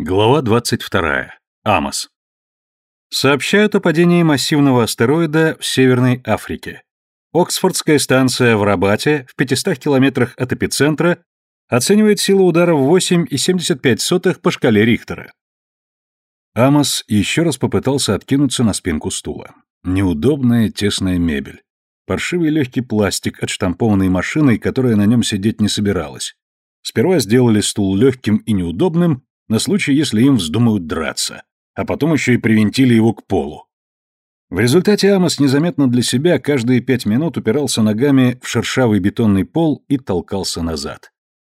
Глава 22. Амос. Сообщают о падении массивного астероида в Северной Африке. Оксфордская станция в Рабате, в 500 километрах от эпицентра, оценивает силу удара в 8,75 по шкале Рихтера. Амос еще раз попытался откинуться на спинку стула. Неудобная тесная мебель. Паршивый легкий пластик, отштампованный машиной, которая на нем сидеть не собиралась. Сперва сделали стул легким и неудобным, на случай, если им вздумают драться, а потом еще и привинтили его к полу. В результате Амос незаметно для себя каждые пять минут упирался ногами в шершавый бетонный пол и толкался назад.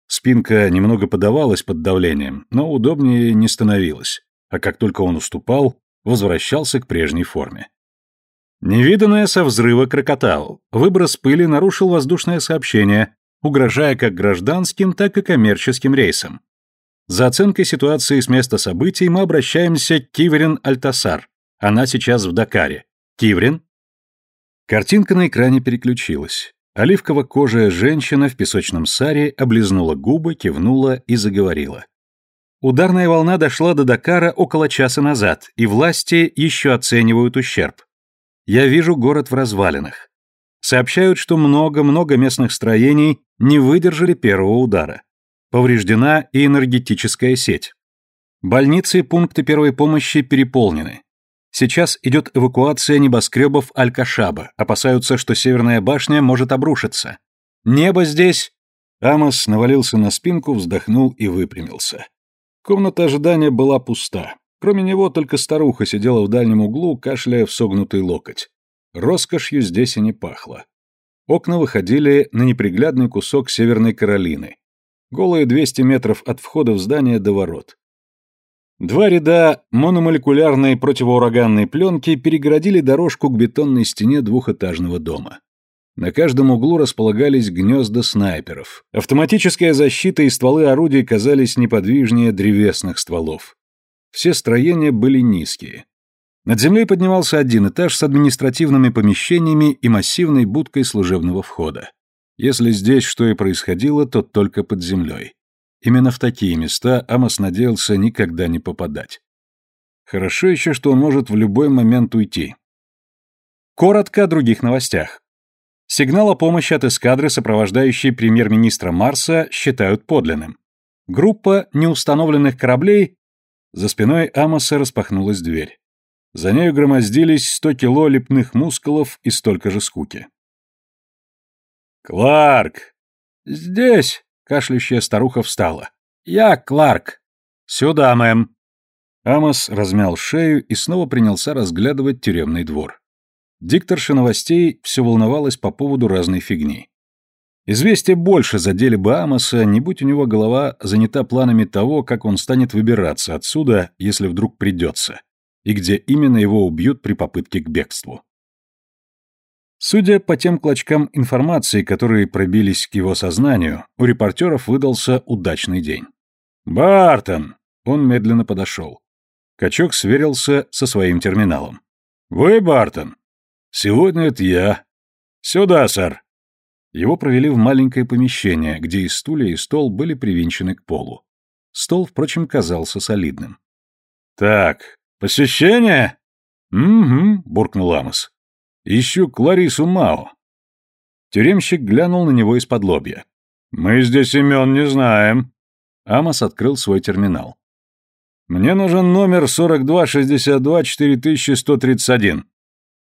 Спинка немного подавалась под давлением, но удобнее не становилась, а как только он уступал, возвращался к прежней форме. Невиданное со взрыва крокотал. Выброс пыли нарушил воздушное сообщение, угрожая как гражданским, так и коммерческим рейсам. За оценкой ситуации с места событий мы обращаемся к Киврин Альтасар. Она сейчас в Дакаре. Киврин? Картинка на экране переключилась. Оливково-кожая женщина в песочном саре облизнула губы, кивнула и заговорила. Ударная волна дошла до Дакара около часа назад, и власти еще оценивают ущерб. Я вижу город в развалинах. Сообщают, что много-много местных строений не выдержали первого удара. Повреждена и энергетическая сеть. Больницы и пункты первой помощи переполнены. Сейчас идет эвакуация небоскребов Аль-Кашаба, опасаются, что северная башня может обрушиться. Небо здесь... Амос навалился на спинку, вздохнул и выпрямился. Комната ожидания была пуста. Кроме него только старуха сидела в дальнем углу, кашляя в согнутый локоть. Роскошью здесь и не пахло. Окна выходили на неприглядный кусок Северной Каролины, Голые 200 метров от входа в здание до ворот. Два ряда мономолекулярной противоураганной пленки перегородили дорожку к бетонной стене двухэтажного дома. На каждом углу располагались гнезда снайперов. Автоматическая защита и стволы орудий казались неподвижнее древесных стволов. Все строения были низкие. Над землей поднимался один этаж с административными помещениями и массивной будкой служебного входа. Если здесь что и происходило, то только под землей. Именно в такие места Амос надеялся никогда не попадать. Хорошо еще, что он может в любой момент уйти. Коротко о других новостях. Сигнал о помощи от эскадры, сопровождающей премьер-министра Марса, считают подлинным. Группа неустановленных кораблей... За спиной Амоса распахнулась дверь. За нею громоздились сто кило лепных мускулов и столько же скуки. «Кларк!» «Здесь!» — кашляющая старуха встала. «Я Кларк!» «Сюда, мэм!» Амос размял шею и снова принялся разглядывать тюремный двор. Дикторша новостей все волновалась по поводу разной фигни. Известия больше задели бы Амоса, не будь у него голова занята планами того, как он станет выбираться отсюда, если вдруг придется, и где именно его убьют при попытке к бегству. Судя по тем клочкам информации, которые пробились к его сознанию, у репортеров выдался удачный день. «Бартон!» Он медленно подошел. Качок сверился со своим терминалом. «Вы, Бартон?» «Сегодня это я». «Сюда, сэр». Его провели в маленькое помещение, где и стулья, и стол были привинчены к полу. Стол, впрочем, казался солидным. «Так, посещение?» «Угу», — буркнул Амос. Ищу Кларису Мао». Тюремщик глянул на него из-под лобья. «Мы здесь имен не знаем». Амос открыл свой терминал. «Мне нужен номер 4262-4131».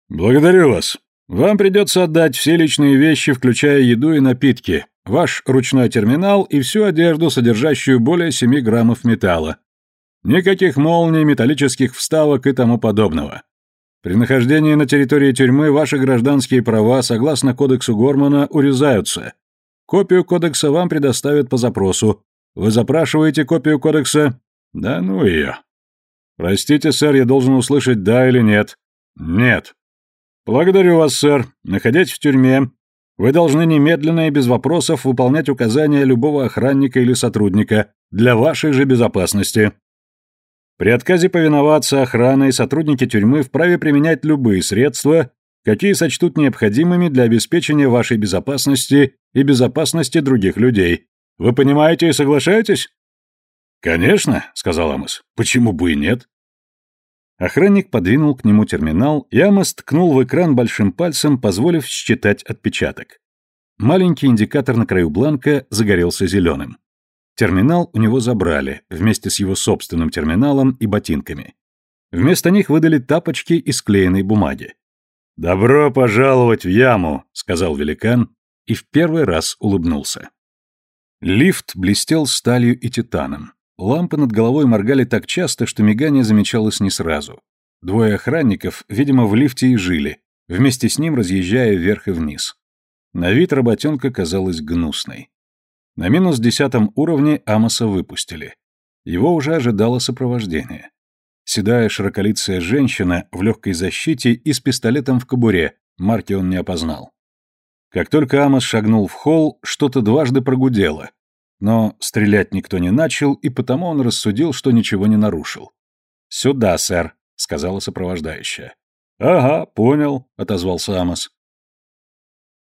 «Благодарю вас. Вам придется отдать все личные вещи, включая еду и напитки, ваш ручной терминал и всю одежду, содержащую более 7 граммов металла. Никаких молний, металлических вставок и тому подобного. При нахождении на территории тюрьмы ваши гражданские права, согласно кодексу Гормана, урезаются. Копию кодекса вам предоставят по запросу. Вы запрашиваете копию кодекса? Да ну ее. Простите, сэр, я должен услышать «да» или «нет». Нет. Благодарю вас, сэр. Находясь в тюрьме, вы должны немедленно и без вопросов выполнять указания любого охранника или сотрудника для вашей же безопасности. При отказе повиноваться охрана и сотрудники тюрьмы вправе применять любые средства, какие сочтут необходимыми для обеспечения вашей безопасности и безопасности других людей. Вы понимаете и соглашаетесь? «Конечно», — сказал Амос. «Почему бы и нет?» Охранник подвинул к нему терминал, и Амос ткнул в экран большим пальцем, позволив считать отпечаток. Маленький индикатор на краю бланка загорелся зеленым. Терминал у него забрали, вместе с его собственным терминалом и ботинками. Вместо них выдали тапочки из клеенной бумаги. «Добро пожаловать в яму», — сказал великан и в первый раз улыбнулся. Лифт блестел сталью и титаном. Лампы над головой моргали так часто, что мигание замечалось не сразу. Двое охранников, видимо, в лифте и жили, вместе с ним разъезжая вверх и вниз. На вид работенка казалась гнусной. На минус десятом уровне Амоса выпустили. Его уже ожидало сопровождение. Седая широколицая женщина в легкой защите и с пистолетом в кобуре, марки он не опознал. Как только Амос шагнул в холл, что-то дважды прогудело, но стрелять никто не начал, и потому он рассудил, что ничего не нарушил. «Сюда, сэр», — сказала сопровождающая. «Ага, понял», — отозвался Амос.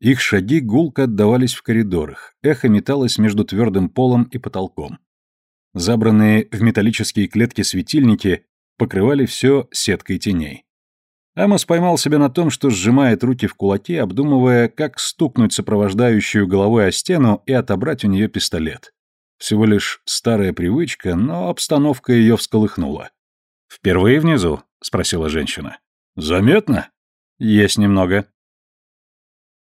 Их шаги гулко отдавались в коридорах, эхо металось между твердым полом и потолком. Забранные в металлические клетки светильники покрывали все сеткой теней. Амос поймал себя на том, что сжимает руки в кулаки, обдумывая, как стукнуть сопровождающую головой о стену и отобрать у нее пистолет. Всего лишь старая привычка, но обстановка ее всколыхнула. «Впервые внизу?» — спросила женщина. «Заметно?» «Есть немного».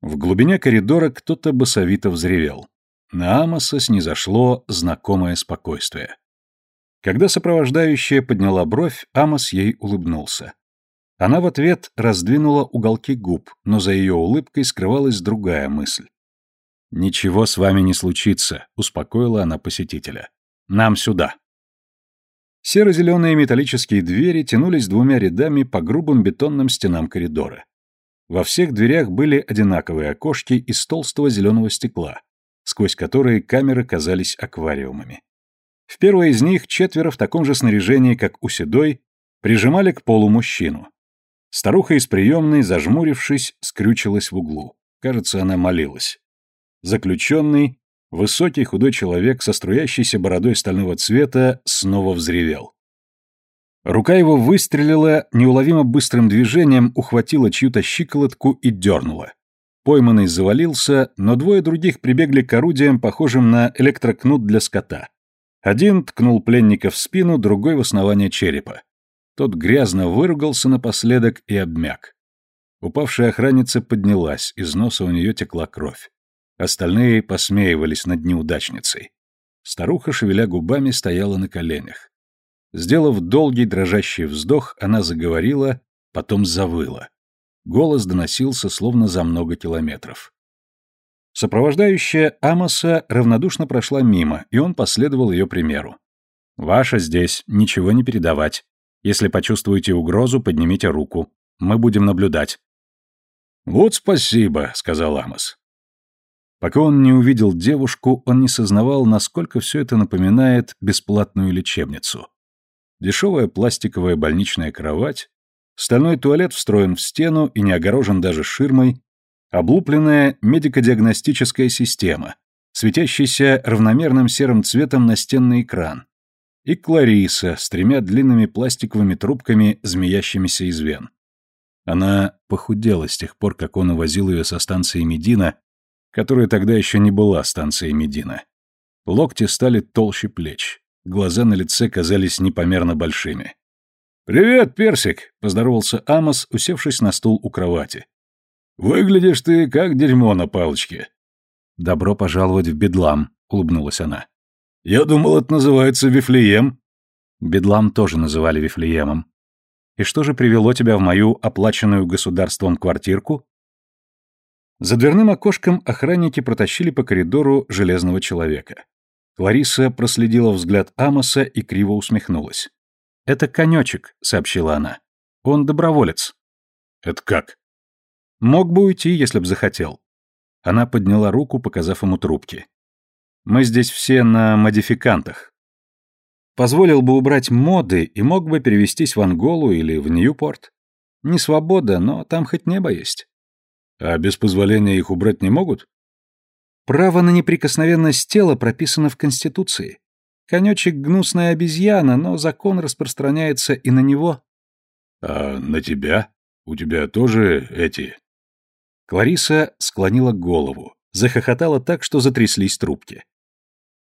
В глубине коридора кто-то басовито взревел. На Амоса снизошло знакомое спокойствие. Когда сопровождающая подняла бровь, Амос ей улыбнулся. Она в ответ раздвинула уголки губ, но за ее улыбкой скрывалась другая мысль. «Ничего с вами не случится», — успокоила она посетителя. «Нам сюда». Серо-зеленые металлические двери тянулись двумя рядами по грубым бетонным стенам коридора. Во всех дверях были одинаковые окошки из толстого зеленого стекла, сквозь которые камеры казались аквариумами. В первой из них четверо в таком же снаряжении, как у Седой, прижимали к полу мужчину. Старуха из приемной, зажмурившись, скрючилась в углу. Кажется, она молилась. Заключенный, высокий худой человек со струящейся бородой стального цвета, снова взревел. Рука его выстрелила, неуловимо быстрым движением ухватила чью-то щиколотку и дернула. Пойманный завалился, но двое других прибегли к орудиям, похожим на электрокнут для скота. Один ткнул пленника в спину, другой в основание черепа. Тот грязно выругался напоследок и обмяк. Упавшая охранница поднялась, из носа у нее текла кровь. Остальные посмеивались над неудачницей. Старуха, шевеля губами, стояла на коленях. Сделав долгий дрожащий вздох, она заговорила, потом завыла. Голос доносился словно за много километров. Сопровождающая Амоса равнодушно прошла мимо, и он последовал ее примеру. «Ваша здесь, ничего не передавать. Если почувствуете угрозу, поднимите руку. Мы будем наблюдать». «Вот спасибо», — сказал Амос. Пока он не увидел девушку, он не сознавал, насколько все это напоминает бесплатную лечебницу. Дешевая пластиковая больничная кровать, стальной туалет встроен в стену и не огорожен даже ширмой, Облупленная медико-диагностическая система, светящийся равномерным серым цветом настенный экран. И Клариса с тремя длинными пластиковыми трубками, змеящимися из вен. Она похудела с тех пор, как он увозил ее со станции Медина, которая тогда еще не была станцией Медина. Локти стали толще плеч, глаза на лице казались непомерно большими. «Привет, Персик!» — поздоровался Амос, усевшись на стул у кровати. «Выглядишь ты как дерьмо на палочке». «Добро пожаловать в Бедлам», — улыбнулась она. «Я думал, это называется Вифлеем». Бедлам тоже называли Вифлеемом. «И что же привело тебя в мою оплаченную государством квартирку?» За дверным окошком охранники протащили по коридору железного человека. Лариса проследила взгляд Амоса и криво усмехнулась. «Это конечек», — сообщила она. «Он доброволец». «Это как?» Мог бы уйти, если б захотел. Она подняла руку, показав ему трубки. Мы здесь все на модификантах. Позволил бы убрать моды и мог бы перевестись в Анголу или в Ньюпорт. Не свобода, но там хоть небо есть. А без позволения их убрать не могут? Право на неприкосновенность тела прописано в Конституции. Конечек — гнусная обезьяна, но закон распространяется и на него. А на тебя? У тебя тоже эти... Клариса склонила голову, захохотала так, что затряслись трубки.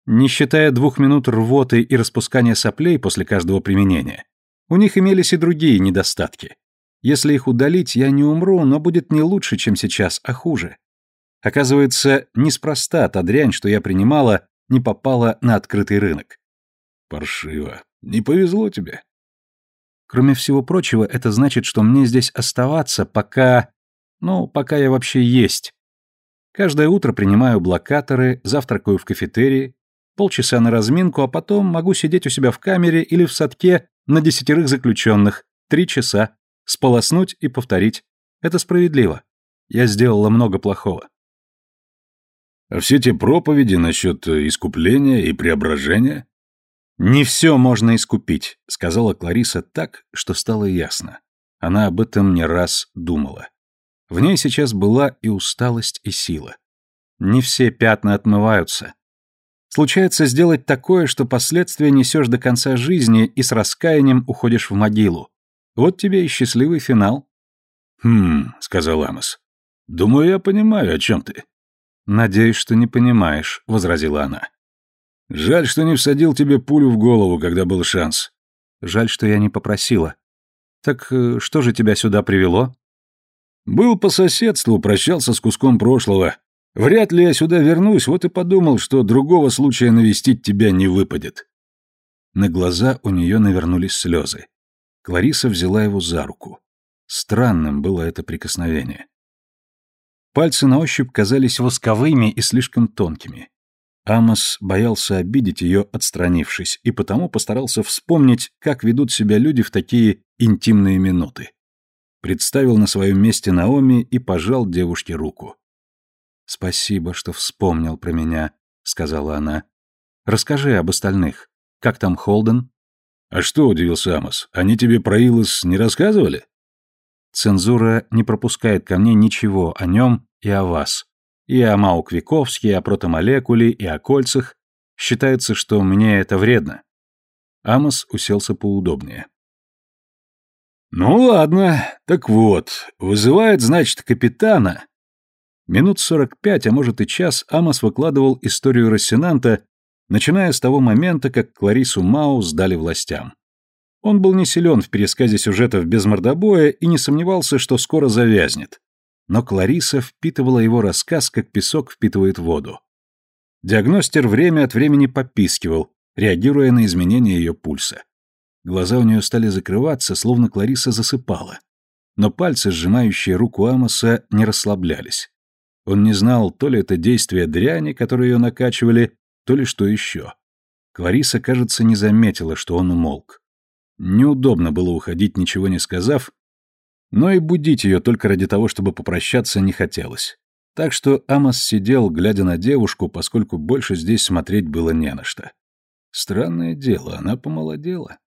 Не считая двух минут рвоты и распускания соплей после каждого применения, у них имелись и другие недостатки. Если их удалить, я не умру, но будет не лучше, чем сейчас, а хуже. Оказывается, неспроста та дрянь, что я принимала, не попала на открытый рынок. Паршиво. Не повезло тебе. Кроме всего прочего, это значит, что мне здесь оставаться, пока... Ну, пока я вообще есть. Каждое утро принимаю блокаторы, завтракаю в кафетерии, полчаса на разминку, а потом могу сидеть у себя в камере или в садке на десятерых заключенных, три часа, сполоснуть и повторить. Это справедливо. Я сделала много плохого. А все те проповеди насчет искупления и преображения? Не все можно искупить, сказала Клариса так, что стало ясно. Она об этом не раз думала. В ней сейчас была и усталость, и сила. Не все пятна отмываются. Случается сделать такое, что последствия несешь до конца жизни и с раскаянием уходишь в могилу. Вот тебе и счастливый финал. «Хм», — сказал Амос. «Думаю, я понимаю, о чем ты». «Надеюсь, что не понимаешь», — возразила она. «Жаль, что не всадил тебе пулю в голову, когда был шанс». «Жаль, что я не попросила». «Так э, что же тебя сюда привело?» Был по соседству, прощался с куском прошлого. Вряд ли я сюда вернусь, вот и подумал, что другого случая навестить тебя не выпадет. На глаза у нее навернулись слезы. Клариса взяла его за руку. Странным было это прикосновение. Пальцы на ощупь казались восковыми и слишком тонкими. Амос боялся обидеть ее, отстранившись, и потому постарался вспомнить, как ведут себя люди в такие интимные минуты представил на своем месте Наоми и пожал девушке руку. «Спасибо, что вспомнил про меня», — сказала она. «Расскажи об остальных. Как там Холден?» «А что?» — удивился Амос. «Они тебе про Илос не рассказывали?» «Цензура не пропускает ко мне ничего о нем и о вас. И о Мауквиковске, и о протомолекуле, и о кольцах. Считается, что мне это вредно». Амос уселся поудобнее. «Ну ладно, так вот, вызывает, значит, капитана». Минут сорок пять, а может и час, Амос выкладывал историю Рассенанта, начиная с того момента, как Кларису Мау сдали властям. Он был не силен в пересказе сюжетов без мордобоя и не сомневался, что скоро завязнет. Но Клариса впитывала его рассказ, как песок впитывает воду. Диагностер время от времени попискивал, реагируя на изменения ее пульса. Глаза у нее стали закрываться, словно Клариса засыпала. Но пальцы, сжимающие руку Амоса, не расслаблялись. Он не знал, то ли это действие дряни, которые ее накачивали, то ли что еще. Клариса, кажется, не заметила, что он умолк. Неудобно было уходить, ничего не сказав, но и будить ее только ради того, чтобы попрощаться, не хотелось. Так что Амос сидел, глядя на девушку, поскольку больше здесь смотреть было не на что. Странное дело, она помолодела.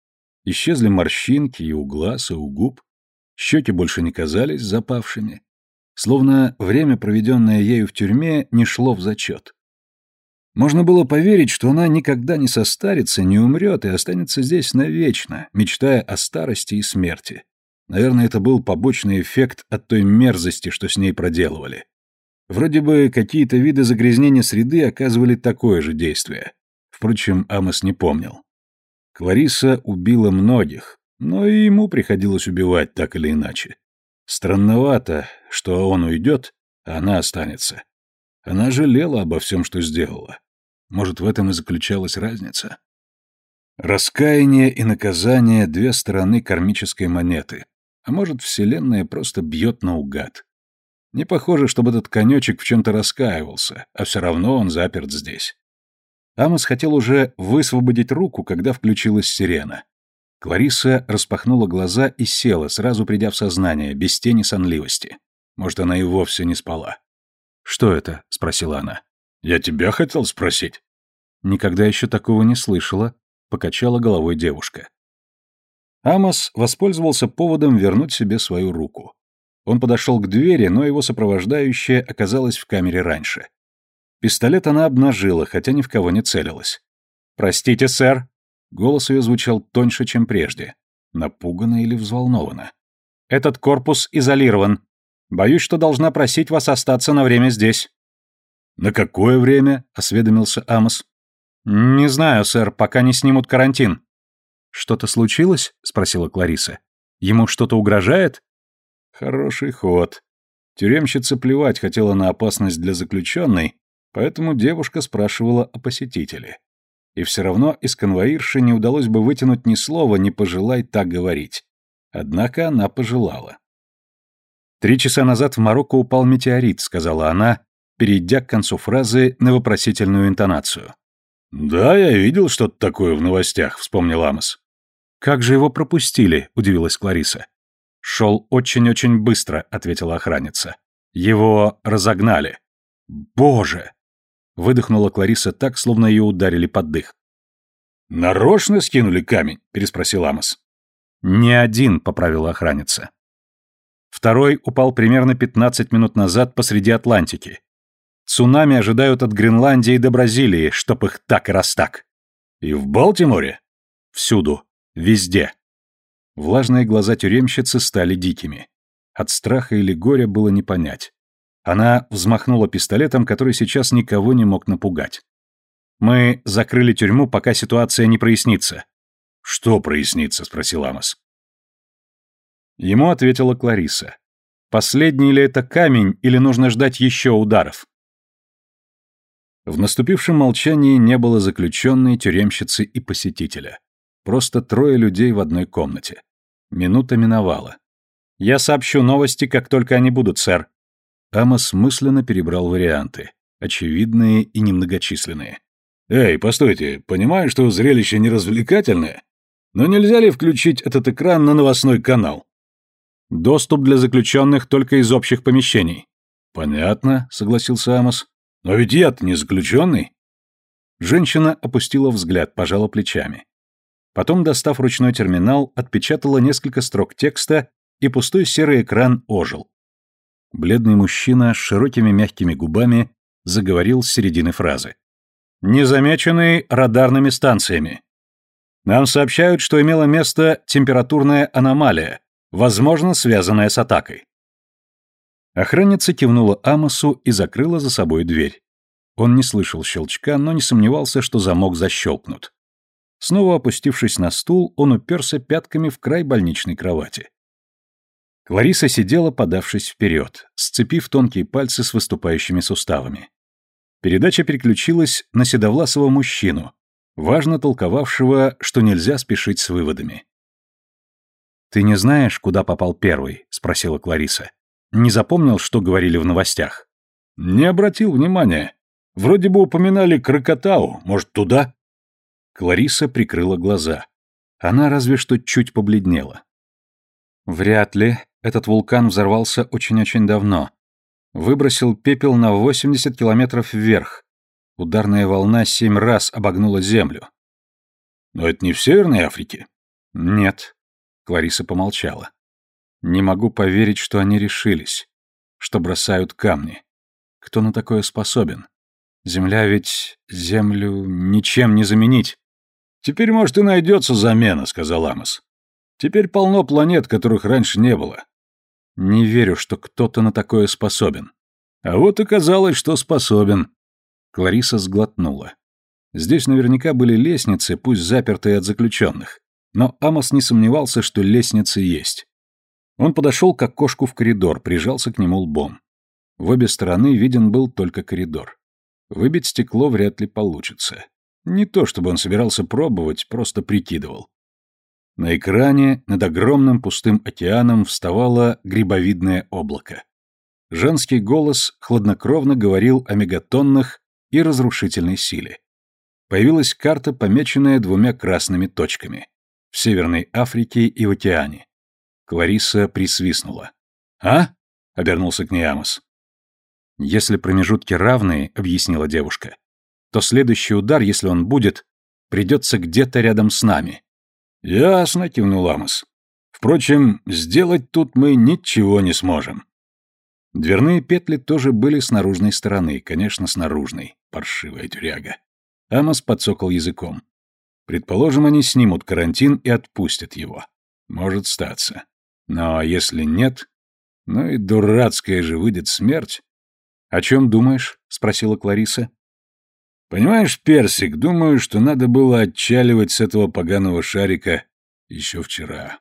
Исчезли морщинки и у глаз, и у губ. Щеки больше не казались запавшими. Словно время, проведенное ею в тюрьме, не шло в зачет. Можно было поверить, что она никогда не состарится, не умрет и останется здесь навечно, мечтая о старости и смерти. Наверное, это был побочный эффект от той мерзости, что с ней проделывали. Вроде бы какие-то виды загрязнения среды оказывали такое же действие. Впрочем, Амос не помнил. Клариса убила многих, но и ему приходилось убивать так или иначе. Странновато, что он уйдет, а она останется. Она жалела обо всем, что сделала. Может, в этом и заключалась разница? Раскаяние и наказание — две стороны кармической монеты. А может, Вселенная просто бьет наугад. Не похоже, чтобы этот конечек в чем-то раскаивался, а все равно он заперт здесь. Амос хотел уже высвободить руку, когда включилась сирена. Клариса распахнула глаза и села, сразу придя в сознание, без тени сонливости. Может, она и вовсе не спала. «Что это?» — спросила она. «Я тебя хотел спросить». «Никогда еще такого не слышала», — покачала головой девушка. Амос воспользовался поводом вернуть себе свою руку. Он подошел к двери, но его сопровождающая оказалась в камере раньше. Пистолет она обнажила, хотя ни в кого не целилась. «Простите, сэр». Голос ее звучал тоньше, чем прежде. Напуганно или взволнованно. «Этот корпус изолирован. Боюсь, что должна просить вас остаться на время здесь». «На какое время?» — осведомился Амос. «Не знаю, сэр, пока не снимут карантин». «Что-то случилось?» — спросила Клариса. «Ему что-то угрожает?» Хороший ход. Тюремщица плевать хотела на опасность для заключенной, поэтому девушка спрашивала о посетителе. И все равно из конвоирши не удалось бы вытянуть ни слова «не пожелай так говорить». Однако она пожелала. «Три часа назад в Марокко упал метеорит», — сказала она, перейдя к концу фразы на вопросительную интонацию. «Да, я видел что-то такое в новостях», — вспомнил Амос. «Как же его пропустили?» — удивилась Клариса. «Шел очень-очень быстро», — ответила охранница. «Его разогнали». «Боже!» — выдохнула Клариса так, словно ее ударили под дых. «Нарочно скинули камень?» — переспросил Амос. «Не один», — поправила охранница. Второй упал примерно 15 минут назад посреди Атлантики. Цунами ожидают от Гренландии до Бразилии, чтоб их так и раз. И в Балтиморе? Всюду. Везде. Влажные глаза тюремщицы стали дикими. От страха или горя было не понять. Она взмахнула пистолетом, который сейчас никого не мог напугать. «Мы закрыли тюрьму, пока ситуация не прояснится». «Что прояснится?» — спросил Амос. Ему ответила Клариса. «Последний ли это камень, или нужно ждать еще ударов?» В наступившем молчании не было заключенной, тюремщицы и посетителя. Просто трое людей в одной комнате. Минута миновала. «Я сообщу новости, как только они будут, сэр». Амос мысленно перебрал варианты. Очевидные и немногочисленные. «Эй, постойте, понимаю, что зрелище неразвлекательное, но нельзя ли включить этот экран на новостной канал?» «Доступ для заключенных только из общих помещений». «Понятно», — согласился Амос. «Но ведь я-то не заключенный». Женщина опустила взгляд, пожала плечами. Потом, достав ручной терминал, отпечатала несколько строк текста, и пустой серый экран ожил. Бледный мужчина с широкими мягкими губами заговорил с середины фразы. «Незамеченный радарными станциями. Нам сообщают, что имела место температурная аномалия, возможно, связанная с атакой». Охранница кивнула Амосу и закрыла за собой дверь. Он не слышал щелчка, но не сомневался, что замок защелкнут. Снова опустившись на стул, он уперся пятками в край больничной кровати. Клариса сидела, подавшись вперед, сцепив тонкие пальцы с выступающими суставами. Передача переключилась на седовласого мужчину, важно толковавшего, что нельзя спешить с выводами. «Ты не знаешь, куда попал первый?» — спросила Клариса. «Не запомнил, что говорили в новостях?» «Не обратил внимания. Вроде бы упоминали Крокотау. Может, туда?» Клариса прикрыла глаза. Она разве что чуть побледнела. Вряд ли. Этот вулкан взорвался очень-очень давно. Выбросил пепел на 80 километров вверх. Ударная волна семь раз обогнула Землю. Но это не в Северной Африке? Нет. Клариса помолчала. Не могу поверить, что они решились. Что бросают камни. Кто на такое способен? Земля ведь... Землю ничем не заменить. «Теперь, может, и найдется замена», — сказал Амос. «Теперь полно планет, которых раньше не было». «Не верю, что кто-то на такое способен». «А вот оказалось, что способен». Клариса сглотнула. Здесь наверняка были лестницы, пусть запертые от заключенных. Но Амос не сомневался, что лестницы есть. Он подошел к окошку в коридор, прижался к нему лбом. В обе стороны виден был только коридор. Выбить стекло вряд ли получится. Не то чтобы он собирался пробовать, просто прикидывал. На экране над огромным пустым океаном вставало грибовидное облако. Женский голос хладнокровно говорил о мегатоннах и разрушительной силе. Появилась карта, помеченная двумя красными точками. В Северной Африке и в океане. Клариса присвистнула. «А?» — обернулся к ней Амос. «Если промежутки равные», — объяснила девушка, то следующий удар, если он будет, придется где-то рядом с нами. Ясно, кивнул Амос. Впрочем, сделать тут мы ничего не сможем. Дверные петли тоже были с наружной стороны, конечно, с наружной, паршивая тюряга. Амос подсокал языком. Предположим, они снимут карантин и отпустят его. Может статься. Но если нет, ну и дурацкая же выйдет смерть. О чем думаешь? спросила Клариса. Понимаешь, Персик, думаю, что надо было отчаливать с этого поганого шарика еще вчера.